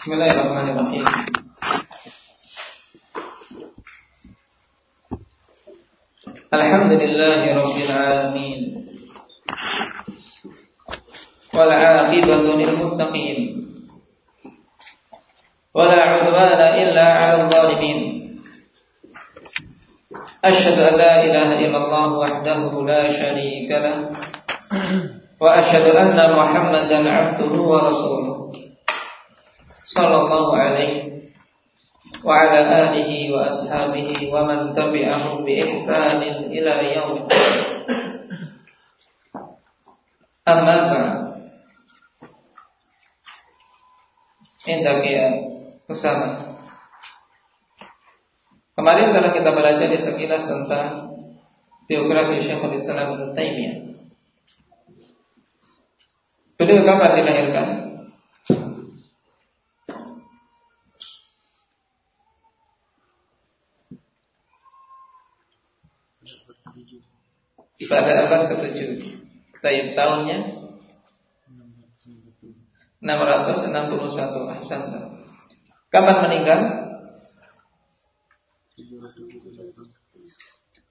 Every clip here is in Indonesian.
Bismillahirrahmanirrahim. Alhamdulillahi rabbil alamin. Wal 'aqibatu lil muttaqin. Wala 'udwana illa 'alal zalimin. Asyhadu an la ilaha illallah wahdahu la syarika lah. Wa asyhadu anna Muhammadan 'abduhu wa rasuluh sallallahu alaihi wa ala alihi wa ashabihi wa man tabi'ahum bi ihsanin ila yaumil Amma ba'd. Intakia ya, Usama. Kemarin telah kita belajar sekilas tentang biografi Syekhul Islam Ibnu Taimiyah. Beliau kapan dilahirkan? Pada abad ke-7. Taib tahunnya 661 Ahsan. Kapan meninggal?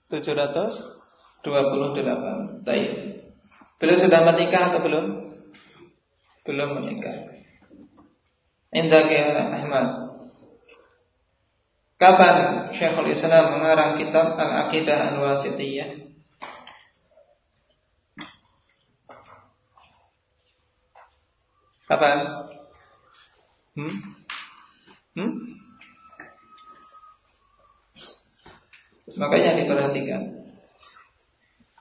728 Taib. Beliau sudah menikah atau belum? Belum menikah. Indah Ahmad. Kapan Syekhul Islam mengarang kitab Al-Aqidah Al-Wasitiyah? Kapan? Hmm? Hmm? Makanya diperhatikan.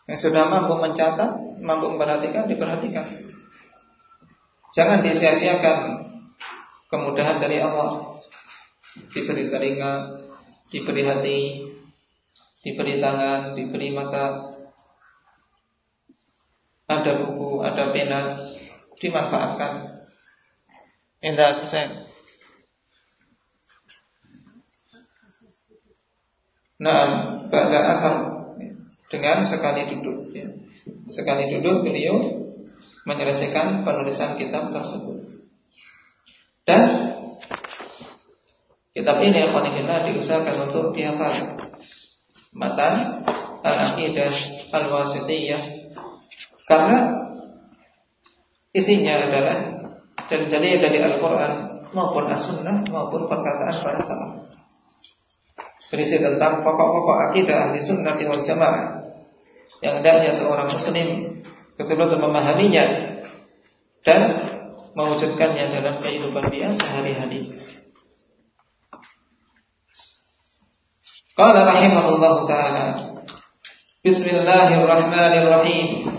Yang sudah mampu mencatat, mampu memperhatikan, diperhatikan. Jangan disia-siakan kemudahan dari Allah. Diberi telinga, diberi hati, diberi tangan, diberi mata. Ada buku, ada pena, dimanfaatkan. Indah Hussein. Nah, pada asal dengan sekali duduk ya. Sekali duduk beliau menyelesaikan penulisan kitab tersebut. Dan kitab ini ikhwanillah diusahakan untuk dihafal. Matan Al-Aqidah Al-Wasitiyah karena isinya adalah dan dalil dari Al-Quran maupun As-Sunnah maupun perkataan para salaf. Berisi tentang pokok-pokok akidah di sunnah wal jamaah yang hendaknya seorang muslim betul-betul memahaminya dan mewujudkannya dalam kehidupan dia sehari-hari. Qala rahimahullah taala Bismillahirrahmanirrahim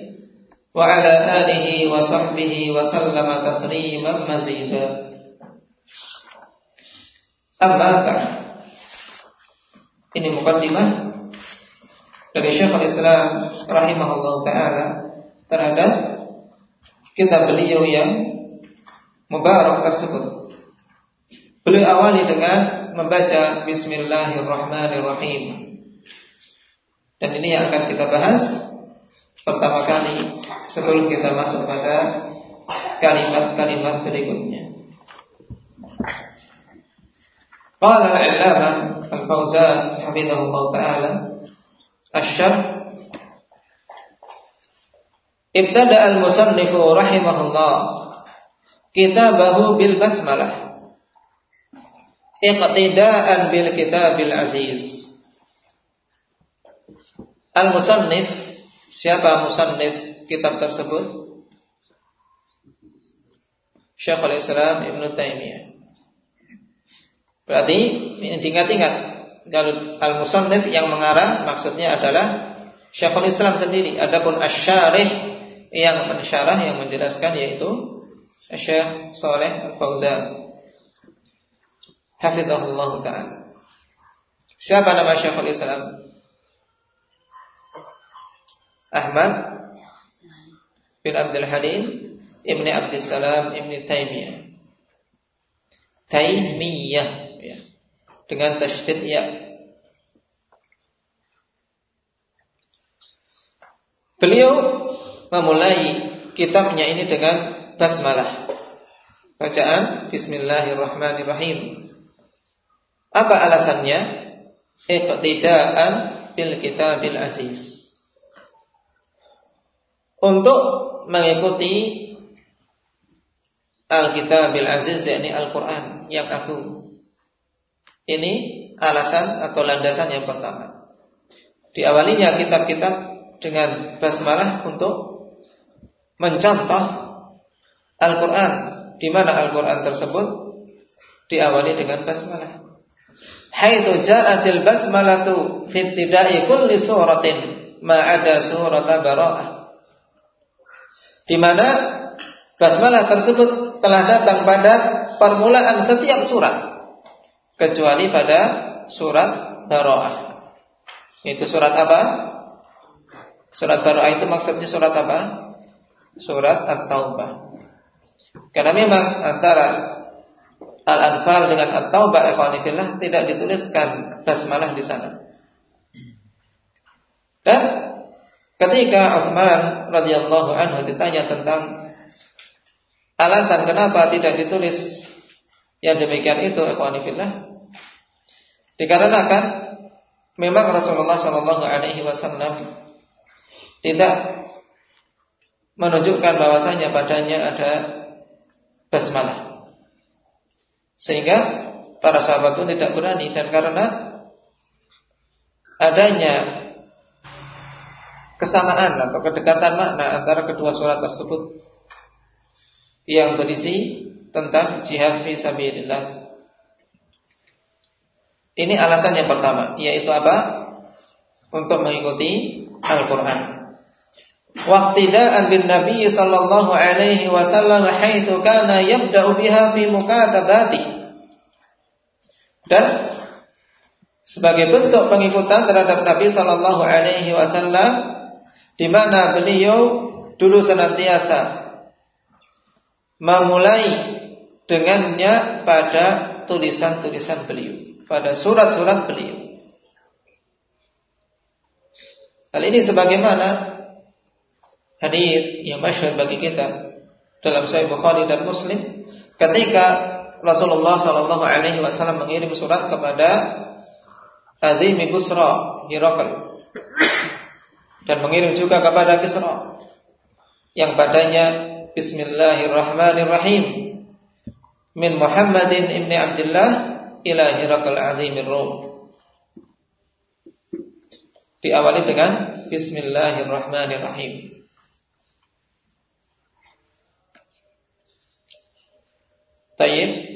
وعلى آله وصحبه وسلم تسليما مزيدا أما بعد ini mukaddimah dari Syekhul Islam rahimahullah taala terhadap kitab beliau yang mubarak tersebut. Beliau awali dengan membaca Bismillahirrahmanirrahim. Dan ini yang akan kita bahas pertama kali sebelum kita masuk pada kalimat-kalimat berikutnya. Qala al-'allamah al-Fauzan hafizahullah taala asy-syarh. Ibtada al-musannifu rahimahullah kitabahu bil basmalah iqtidaan bil kitabil aziz. Al-musannif siapa musannif kitab tersebut? Syekhul Islam Ibn Taimiyah. Berarti ini diingat-ingat kalau al-musannif yang mengarang maksudnya adalah Syekhul Islam sendiri. Adapun asy-syarih yang mensyarah yang menjelaskan yaitu Syekh Saleh Al-Fauzan. hafizahullah taala. Siapa nama Syekhul Islam? Ahmad bin Abdul Halim Ibni Abdul Salam Ibni Taimiyah. Taimiyah ya. Dengan tasydid ya. Beliau memulai kitabnya ini dengan basmalah. Bacaan Bismillahirrahmanirrahim. Apa alasannya? Iqtidaan bil kitabil aziz. Untuk mengikuti Al-Kitabil Aziz yakni Al-Quran yang aku. Ini alasan atau landasan yang pertama. Diawalinya kitab-kitab dengan basmalah untuk mencontoh Al-Quran. Di mana Al-Quran tersebut diawali dengan basmalah. Haitsu ja'atil basmalatu fi ibtida'i kulli suratin ma 'ada surat Bara'ah. Di mana basmalah tersebut telah datang pada permulaan setiap surat kecuali pada surat Bara'ah. Itu surat apa? Surat Bara'ah itu maksudnya surat apa? Surat At-Taubah. Karena memang antara Al-Anfal dengan At-Taubah ikhwanifillah tidak dituliskan basmalah di sana. Dan ketika Utsman radhiyallahu anhu ditanya tentang alasan kenapa tidak ditulis yang demikian itu ikhwanifillah dikarenakan memang Rasulullah Shallallahu alaihi wasallam tidak menunjukkan bahwasanya padanya ada basmalah. Sehingga para sahabat pun tidak berani dan karena adanya kesamaan atau kedekatan makna antara kedua surat tersebut yang berisi tentang jihad fi sabilillah. Ini alasan yang pertama, yaitu apa? Untuk mengikuti Al-Qur'an. Waqtida'an bin Nabi sallallahu alaihi wasallam haitsu kana yabda'u biha fi mukatabati. Dan sebagai bentuk pengikutan terhadap Nabi sallallahu alaihi wasallam di mana beliau dulu senantiasa memulai dengannya pada tulisan-tulisan beliau, pada surat-surat beliau. Hal ini sebagaimana hadis yang masyhur bagi kita dalam Sahih Bukhari dan Muslim ketika Rasulullah Shallallahu Alaihi Wasallam mengirim surat kepada Azim Busra Hirakal dan mengirim juga kepada Kisra. Yang padanya Bismillahirrahmanirrahim. Min Muhammadin ibni Abdullah ila Hirakal Azimir Rum. Diawali dengan Bismillahirrahmanirrahim. Tayyib.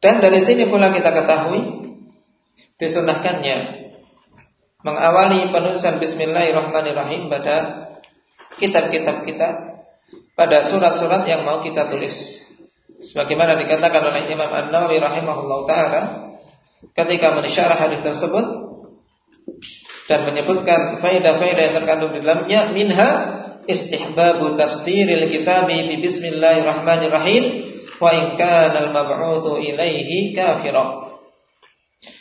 Dan dari sini pula kita ketahui disunahkannya mengawali penulisan Bismillahirrahmanirrahim pada kitab-kitab kita pada surat-surat yang mau kita tulis. Sebagaimana dikatakan oleh Imam An-Nawawi rahimahullah taala ketika mensyarah hadis tersebut dan menyebutkan faedah-faedah yang terkandung di dalamnya minha istihbabu tasdiril kitabi bi bismillahirrahmanirrahim wa in kana al-mab'utsu ilaihi.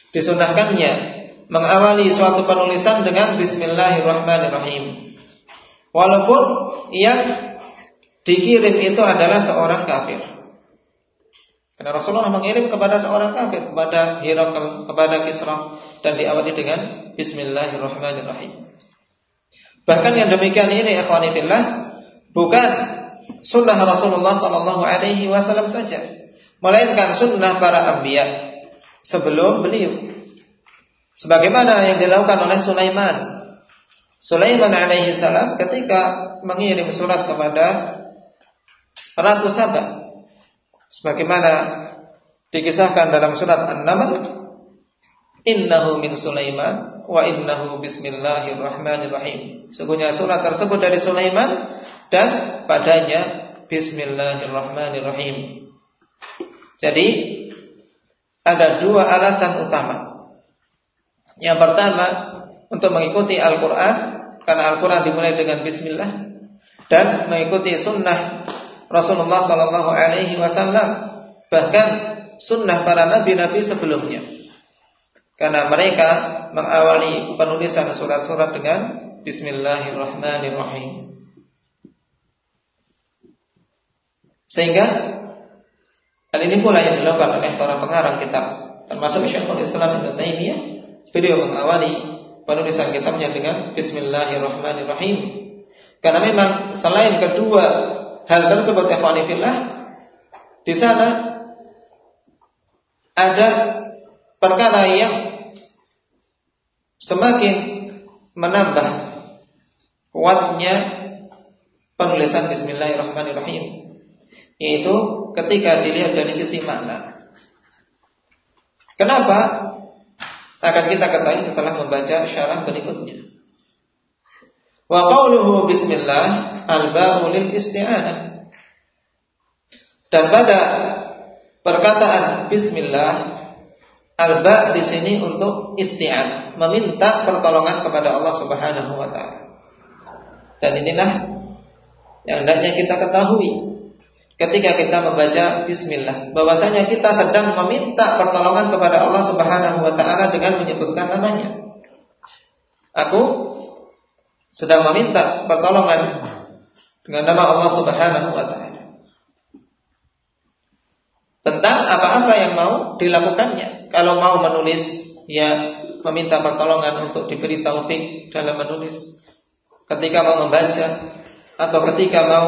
Disunahkannya mengawali suatu penulisan dengan bismillahirrahmanirrahim. Walaupun yang dikirim itu adalah seorang kafir. Karena Rasulullah mengirim kepada seorang kafir, kepada Hirakal, kepada Kisra dan diawali dengan Bismillahirrahmanirrahim. Bahkan yang demikian ini ikhwanifillah bukan sunnah Rasulullah Sallallahu Alaihi Wasallam saja, melainkan sunnah para anbiya sebelum beliau. Sebagaimana yang dilakukan oleh Sulaiman. Sulaiman alaihi salam ketika mengirim surat kepada Ratu Sabah sebagaimana dikisahkan dalam surat An-Naml innahu min Sulaiman wa innahu bismillahirrahmanirrahim. Sungguhnya surat tersebut dari Sulaiman dan padanya bismillahirrahmanirrahim. Jadi ada dua alasan utama. Yang pertama untuk mengikuti Al-Quran karena Al-Quran dimulai dengan Bismillah dan mengikuti sunnah Rasulullah Sallallahu Alaihi Wasallam bahkan sunnah para nabi-nabi sebelumnya karena mereka mengawali penulisan surat-surat dengan Bismillahirrahmanirrahim sehingga hal ini pula yang dilakukan oleh para pengarang kitab termasuk Syekhul Islam Ibnu Taimiyah beliau mengawali penulisan kitabnya dengan Bismillahirrahmanirrahim. Karena memang selain kedua hal tersebut ikhwanifillah di sana ada perkara yang semakin menambah kuatnya penulisan Bismillahirrahmanirrahim yaitu ketika dilihat dari sisi makna. Kenapa? Akan kita ketahui setelah membaca syarah berikutnya. Wa qawluhu bismillah al-ba'u lil isti'anah. Dan pada perkataan bismillah al-ba' di sini untuk isti'an, meminta pertolongan kepada Allah Subhanahu wa taala. Dan inilah yang hendaknya kita ketahui ketika kita membaca bismillah bahwasanya kita sedang meminta pertolongan kepada Allah Subhanahu wa taala dengan menyebutkan namanya. Aku sedang meminta pertolongan dengan nama Allah Subhanahu wa taala. Tentang apa-apa yang mau dilakukannya. Kalau mau menulis, ya meminta pertolongan untuk diberi taufik dalam menulis. Ketika mau membaca atau ketika mau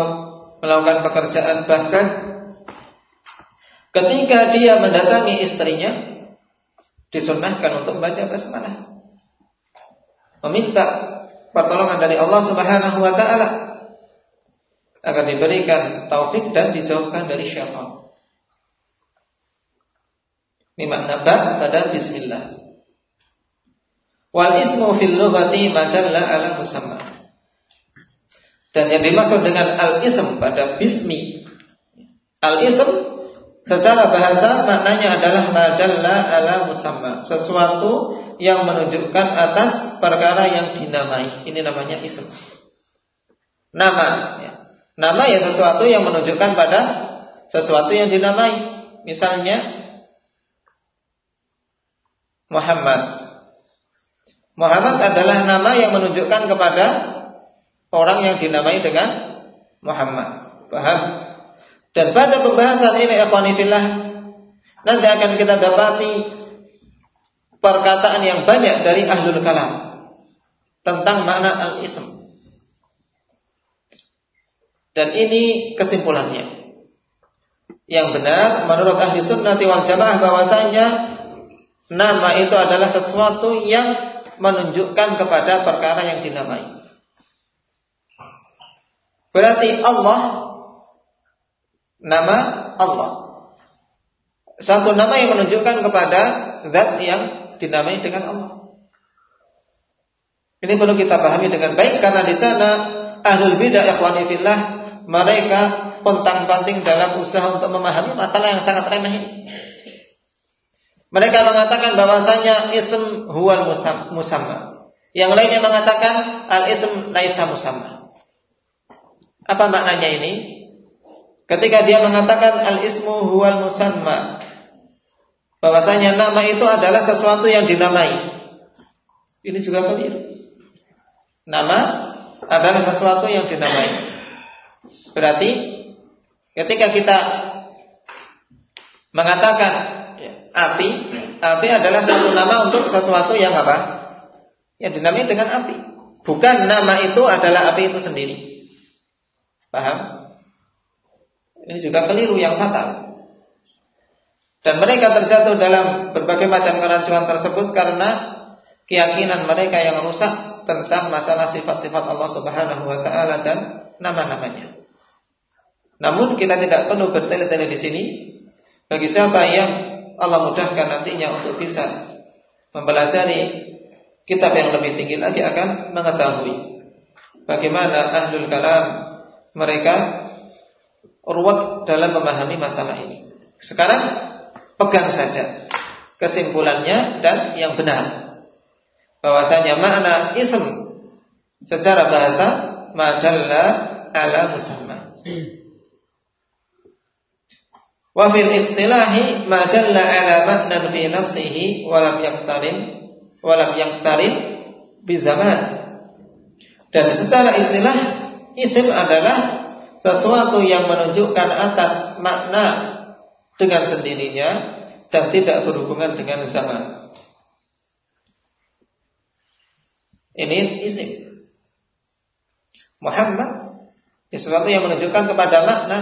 melakukan pekerjaan bahkan ketika dia mendatangi istrinya disunahkan untuk membaca basmalah. Meminta pertolongan dari Allah Subhanahu wa taala akan diberikan taufik dan dijauhkan dari syaitan. Ini makna pada bismillah. Wal ismu fil lughati madalla ala musamma. Dan yang dimaksud dengan al-ism pada bismi. Al-ism secara bahasa maknanya adalah madalla ala musamma, sesuatu yang menunjukkan atas perkara yang dinamai. Ini namanya ism. Nama. Ya. Nama ya sesuatu yang menunjukkan pada sesuatu yang dinamai. Misalnya Muhammad. Muhammad adalah nama yang menunjukkan kepada orang yang dinamai dengan Muhammad. Paham? Dan pada pembahasan ini ikhwanifillah nanti akan kita dapati perkataan yang banyak dari ahlul kalam tentang makna al-ism. Dan ini kesimpulannya. Yang benar menurut ahli sunnah wal jamaah bahwasanya nama itu adalah sesuatu yang menunjukkan kepada perkara yang dinamai. Berarti Allah nama Allah. Satu nama yang menunjukkan kepada zat yang dinamai dengan Allah. Ini perlu kita pahami dengan baik karena di sana ahlul bidah ikhwani fillah mereka pontang-panting dalam usaha untuk memahami masalah yang sangat remeh ini. Mereka mengatakan bahwasanya ism huwal musamma. Yang lainnya mengatakan al ism laisa musamma. Apa maknanya ini? Ketika dia mengatakan al ismu huwal musamma, bahwasanya nama itu adalah sesuatu yang dinamai. Ini juga keliru. Nama adalah sesuatu yang dinamai. Berarti ketika kita mengatakan api, api adalah satu nama untuk sesuatu yang apa? Yang dinamai dengan api. Bukan nama itu adalah api itu sendiri. Paham? Ini juga keliru yang fatal. Dan mereka terjatuh dalam berbagai macam kerancuan tersebut karena keyakinan mereka yang rusak tentang masalah sifat-sifat Allah Subhanahu wa taala dan nama-namanya. Namun kita tidak perlu bertele-tele di sini bagi siapa yang Allah mudahkan nantinya untuk bisa mempelajari kitab yang lebih tinggi lagi akan mengetahui bagaimana ahlul kalam mereka ruwet dalam memahami masalah ini. Sekarang pegang saja kesimpulannya dan yang benar. Bahwasanya makna ism secara bahasa madalla ala musamma. Wa fil istilahi madalla ala maknan fi nafsihi wa lam yaqtarin wa lam yaqtarin bi zaman. Dan secara istilah isim adalah sesuatu yang menunjukkan atas makna dengan sendirinya dan tidak berhubungan dengan zaman. Ini isim. Muhammad sesuatu yang menunjukkan kepada makna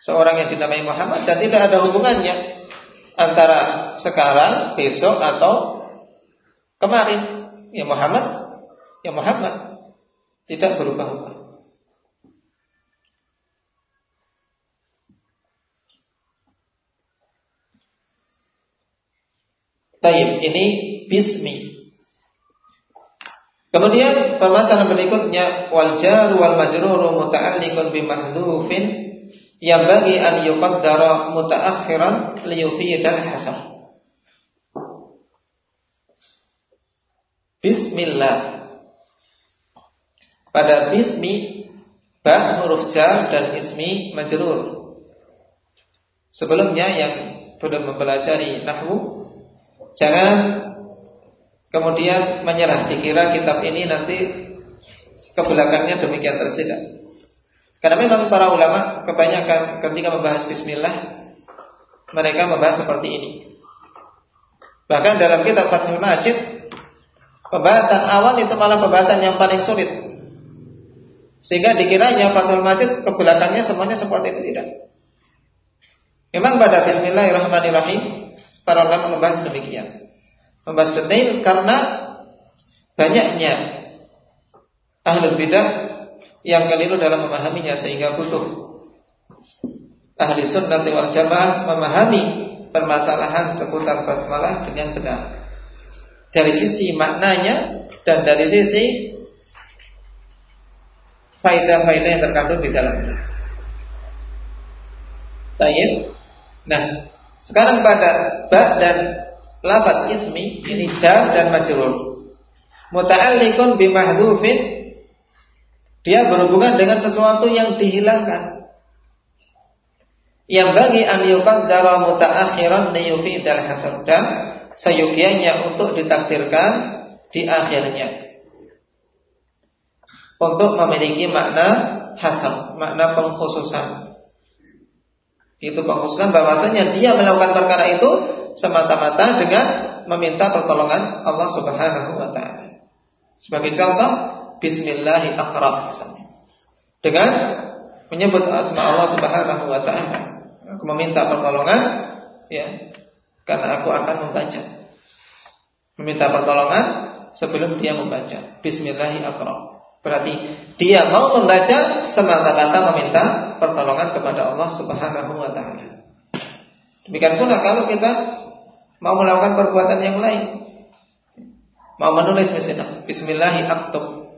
seorang yang dinamai Muhammad dan tidak ada hubungannya antara sekarang, besok atau kemarin. Ya Muhammad, ya Muhammad tidak berubah-ubah. Taib ini bismi. Kemudian permasalahan berikutnya wal jar wal majrur muta'alliqun bi mahdhufin yang bagi an yuqaddara mutaakhiran li yufidal hasan. Bismillah. Pada bismi ba huruf jar dan ismi majrur. Sebelumnya yang belum mempelajari nahwu Jangan kemudian menyerah dikira kitab ini nanti ke belakangnya demikian terus tidak. Karena memang para ulama kebanyakan ketika membahas bismillah mereka membahas seperti ini. Bahkan dalam kitab Fathul Majid pembahasan awal itu malah pembahasan yang paling sulit. Sehingga dikiranya Fathul Majid ke semuanya seperti itu tidak. Memang pada bismillahirrahmanirrahim para ulama membahas demikian. Membahas detail karena banyaknya ahli bidah yang keliru dalam memahaminya sehingga butuh ahli sunnah wal jamaah memahami permasalahan seputar basmalah dengan benar dari sisi maknanya dan dari sisi faidah-faidah yang terkandung di dalamnya. Tayyib. Nah, sekarang pada ba dan lafaz ismi ini jar dan majrur. Muta'alliqun bimahdhufin dia berhubungan dengan sesuatu yang dihilangkan. Yang bagi an yuqaddara mutaakhiran liyufidal hasad dan untuk ditakdirkan di akhirnya. Untuk memiliki makna hasab, makna pengkhususan. Itu pengkhususan bahwasanya dia melakukan perkara itu semata-mata dengan meminta pertolongan Allah Subhanahu wa taala. Sebagai contoh, bismillahirrahmanirrahim misalnya. Dengan menyebut asma Allah Subhanahu wa taala. Aku meminta pertolongan ya karena aku akan membaca. Meminta pertolongan sebelum dia membaca. Bismillahirrahmanirrahim. Berarti dia mau membaca semata-mata meminta pertolongan kepada Allah Subhanahu wa taala. Demikian pula kalau kita mau melakukan perbuatan yang lain. Mau menulis misalnya bismillahirrahmanirrahim.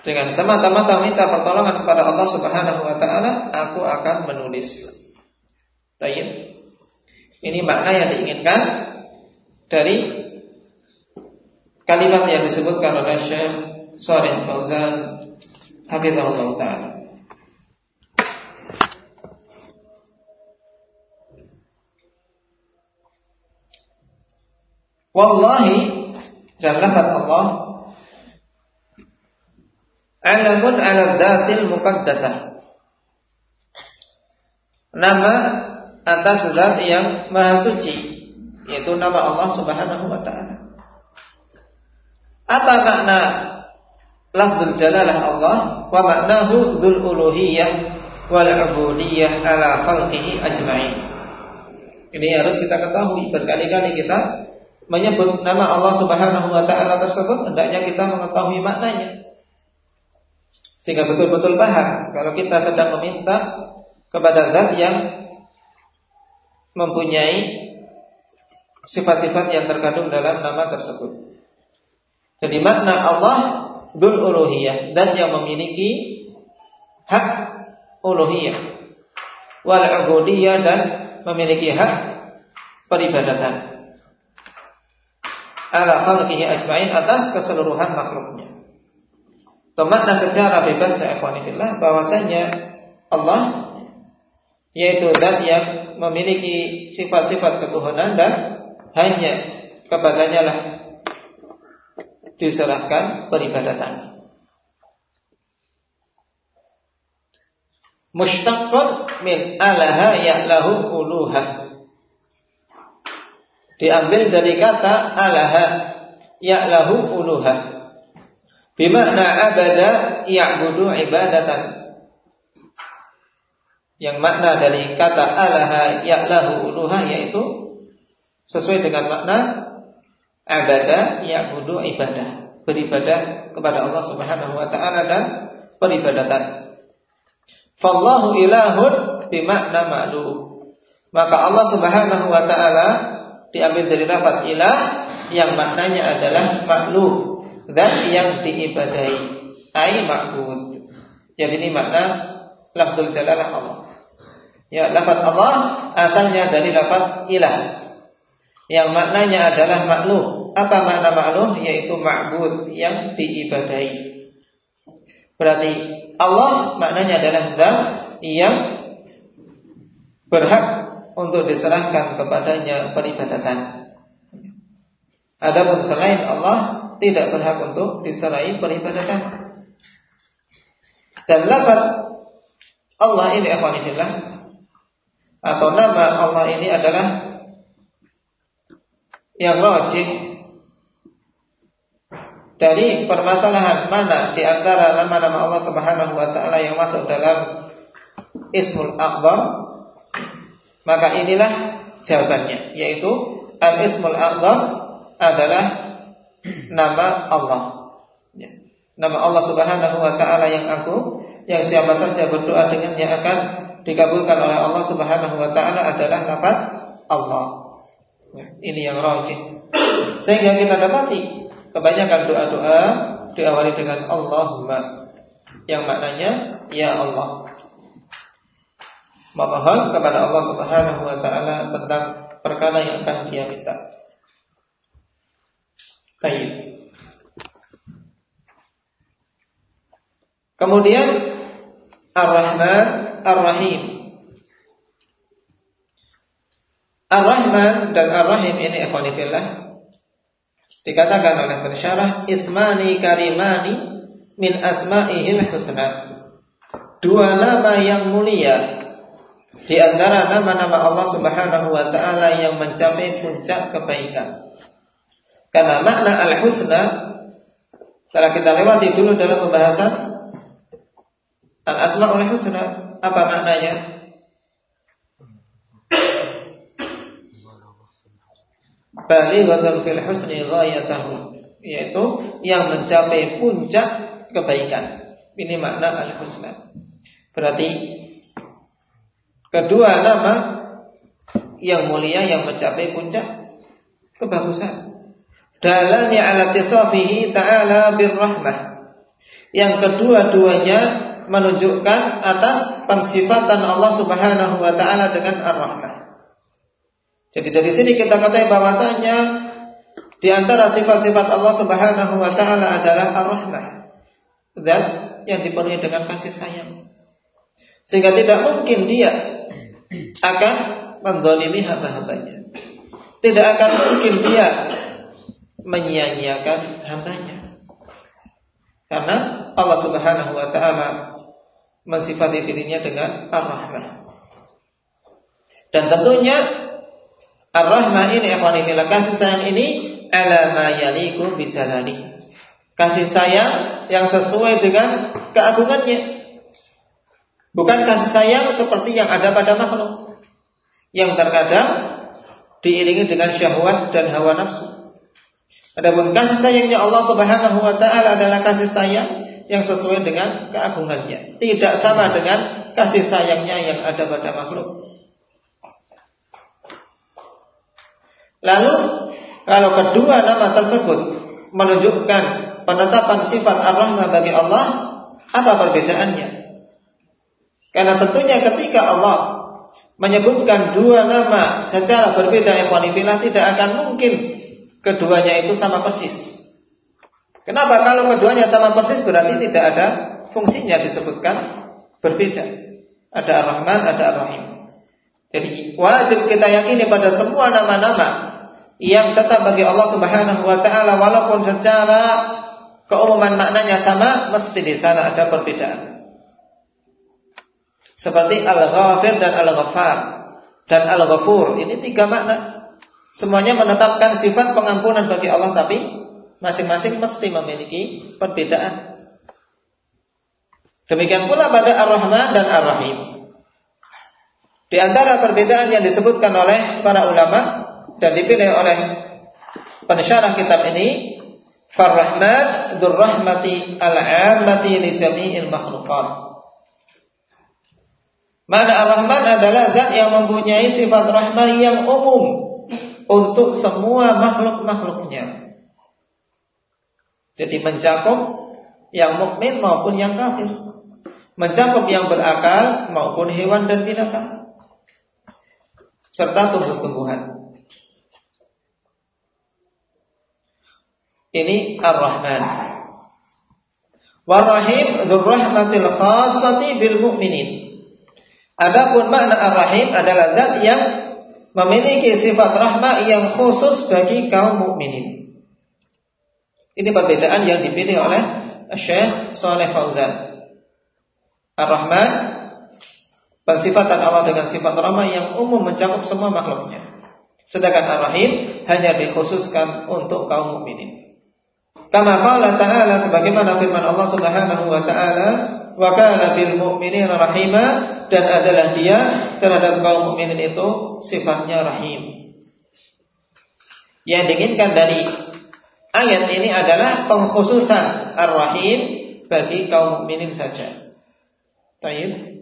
Dengan semata-mata minta pertolongan kepada Allah Subhanahu wa taala, aku akan menulis. Tayyib. Ini makna yang diinginkan dari kalimat yang disebutkan oleh Syekh Saleh Fauzan Hafizahullah Ta'ala. Wallahi dan Allah Alamun ala dhatil muqaddasah. Nama atas zat yang maha suci Yaitu nama Allah subhanahu wa ta'ala apa makna lafzul jalalah Allah wa maknahu dzul uluhiyah wal ubudiyah ala khalqihi ajma'in. Ini harus kita ketahui berkali-kali kita menyebut nama Allah Subhanahu wa taala tersebut hendaknya kita mengetahui maknanya. Sehingga betul-betul paham kalau kita sedang meminta kepada zat yang mempunyai sifat-sifat yang terkandung dalam nama tersebut. Jadi makna Allah Dul uluhiyah dan yang memiliki hak uluhiyah wal ubudiyah dan memiliki hak peribadatan ala khalqihi ajmain atas keseluruhan makhluknya. Temakna secara bebas ya ikhwanifillah bahwasanya Allah yaitu zat yang memiliki sifat-sifat ketuhanan dan hanya kepadanya lah diserahkan peribadatan. Mushtaqqun min alaha ya'lahu uluha. Diambil dari kata alaha ya'lahu uluha. Bimana abada ya'budu ibadatan. Yang makna dari kata alaha ya'lahu uluha yaitu sesuai dengan makna abada ya'budu ibadah, beribadah kepada Allah Subhanahu wa taala dan peribadatan. Fallahu ilahun bimakna ma'lu. Maka Allah Subhanahu wa taala diambil dari lafaz ilah yang maknanya adalah makhluk dan yang diibadahi ai ma'bud. Jadi ini makna lafzul jalalah Allah. Ya, lafaz Allah asalnya dari lafaz ilah. Yang maknanya adalah makhluk apa makna makhluk? Yaitu ma'bud yang diibadahi. Berarti Allah maknanya adalah zat yang berhak untuk diserahkan kepadanya peribadatan. Adapun selain Allah tidak berhak untuk diserai peribadatan. Dan lafaz Allah ini akhwanillah atau nama Allah ini adalah yang rajih dari permasalahan mana di antara nama-nama Allah Subhanahu wa taala yang masuk dalam Ismul Akbar maka inilah jawabannya yaitu Al-Ismul Akbar adalah nama Allah ya. nama Allah Subhanahu wa taala yang aku yang siapa saja berdoa dengannya akan dikabulkan oleh Allah Subhanahu wa taala adalah lafaz Allah ya. ini yang rajih sehingga kita dapati kebanyakan doa-doa diawali dengan Allahumma yang maknanya ya Allah. Memohon kepada Allah Subhanahu wa taala tentang perkara yang akan dia minta. Tayyib. Kemudian Ar-Rahman Ar-Rahim. Ar-Rahman dan Ar-Rahim ini ikhwanifillah Dikatakan oleh pensyarah Ismani karimani min asma'ihil husna. Dua nama yang mulia di antara nama-nama Allah Subhanahu wa taala yang mencapai puncak kebaikan. Karena makna al-husna telah kita lewati dulu dalam pembahasan al-asmaul husna. Apa maknanya? Balighatun fil husni ghayatahu yaitu yang mencapai puncak kebaikan. Ini makna al-husna. Berarti kedua nama yang mulia yang mencapai puncak kebagusan. Dalani ala tisafihi ta'ala birrahmah. Yang kedua-duanya menunjukkan atas pensifatan Allah Subhanahu wa taala dengan ar-rahmah. Jadi dari sini kita katakan bahwasanya di antara sifat-sifat Allah Subhanahu wa taala adalah Ar-Rahmah. Dan yang dipenuhi dengan kasih sayang. Sehingga tidak mungkin dia akan mendolimi hamba-hambanya. Tidak akan mungkin dia menyia-nyiakan hambanya. Karena Allah Subhanahu wa taala mensifati dirinya dengan Ar-Rahmah. Dan tentunya Ar-Rahmah ini ikhwanifillah kasih sayang ini ala ma yaliku. Kasih sayang yang sesuai dengan keagungannya. Bukan kasih sayang seperti yang ada pada makhluk. Yang terkadang diiringi dengan syahwat dan hawa nafsu. Adapun kasih sayangnya Allah Subhanahu wa taala adalah kasih sayang yang sesuai dengan keagungannya. Tidak sama dengan kasih sayangnya yang ada pada makhluk. Lalu kalau kedua nama tersebut menunjukkan penetapan sifat Ar-Rahman bagi Allah, apa perbedaannya? Karena tentunya ketika Allah menyebutkan dua nama secara berbeda ikhwanifillah tidak akan mungkin keduanya itu sama persis. Kenapa kalau keduanya sama persis berarti tidak ada fungsinya disebutkan berbeda. Ada Ar-Rahman, ada Ar-Rahim. Jadi wajib kita yakini pada semua nama-nama yang tetap bagi Allah Subhanahu wa taala walaupun secara keumuman maknanya sama, mesti di sana ada perbedaan. Seperti Al-Ghafir dan Al-Ghaffar dan Al-Ghafur. Ini tiga makna. Semuanya menetapkan sifat pengampunan bagi Allah tapi masing-masing mesti memiliki perbedaan. Demikian pula pada Ar-Rahman dan Ar-Rahim. Di antara perbedaan yang disebutkan oleh para ulama dan dipilih oleh pensyarah kitab ini, Far-Rahman dzur-rahmati al-'ammati li jami'il makhluqat. Mana Ar-Rahman adalah zat yang mempunyai sifat rahmah yang umum untuk semua makhluk-makhluknya. Jadi mencakup yang mukmin maupun yang kafir. Mencakup yang berakal maupun hewan dan binatang serta tumbuh-tumbuhan. Ini Ar-Rahman. War-Rahim dzurrahmatil khassati bil mu'minin. Adapun makna Ar-Rahim adalah zat yang memiliki sifat rahmah yang khusus bagi kaum mukminin. Ini perbedaan yang dipilih oleh Syekh Saleh Fauzan. Ar-Rahman Pensifatan Allah dengan sifat ramah yang umum mencakup semua makhluknya. Sedangkan Ar-Rahim hanya dikhususkan untuk kaum mukminin. Kama qala ta'ala sebagaimana firman Allah Subhanahu wa taala, "Wa kana bil mu'minina rahima" dan adalah dia terhadap kaum mukminin itu sifatnya rahim. Yang diinginkan dari ayat ini adalah pengkhususan Ar-Rahim bagi kaum mukminin saja. Baik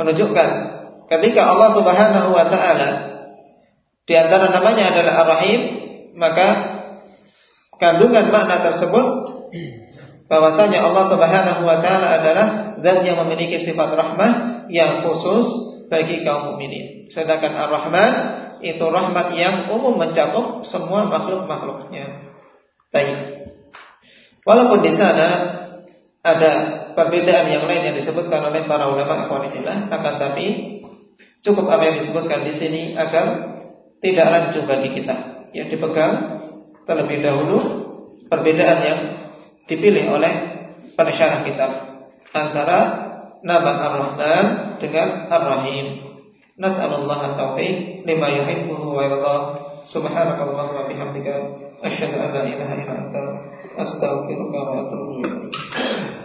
menunjukkan ketika Allah Subhanahu wa taala di antara namanya adalah Ar-Rahim, maka kandungan makna tersebut bahwasanya Allah Subhanahu wa taala adalah zat yang memiliki sifat rahmah yang khusus bagi kaum mukminin. Sedangkan Ar-Rahman itu rahmat yang umum mencakup semua makhluk-makhluknya. Baik. Walaupun di sana ada perbedaan yang lain yang disebutkan oleh para ulama ikhwanillah akan tapi cukup apa yang disebutkan di sini agar tidak rancu bagi kita yang dipegang terlebih dahulu perbedaan yang dipilih oleh pensyarah kitab antara nama Ar-Rahman dengan Ar-Rahim. Nas'alullah at-taufiq lima yuhibbuhu wa yarda. Subhanakallahumma wa bihamdika asyhadu an la ilaha illa anta astaghfiruka wa atubu ilaik.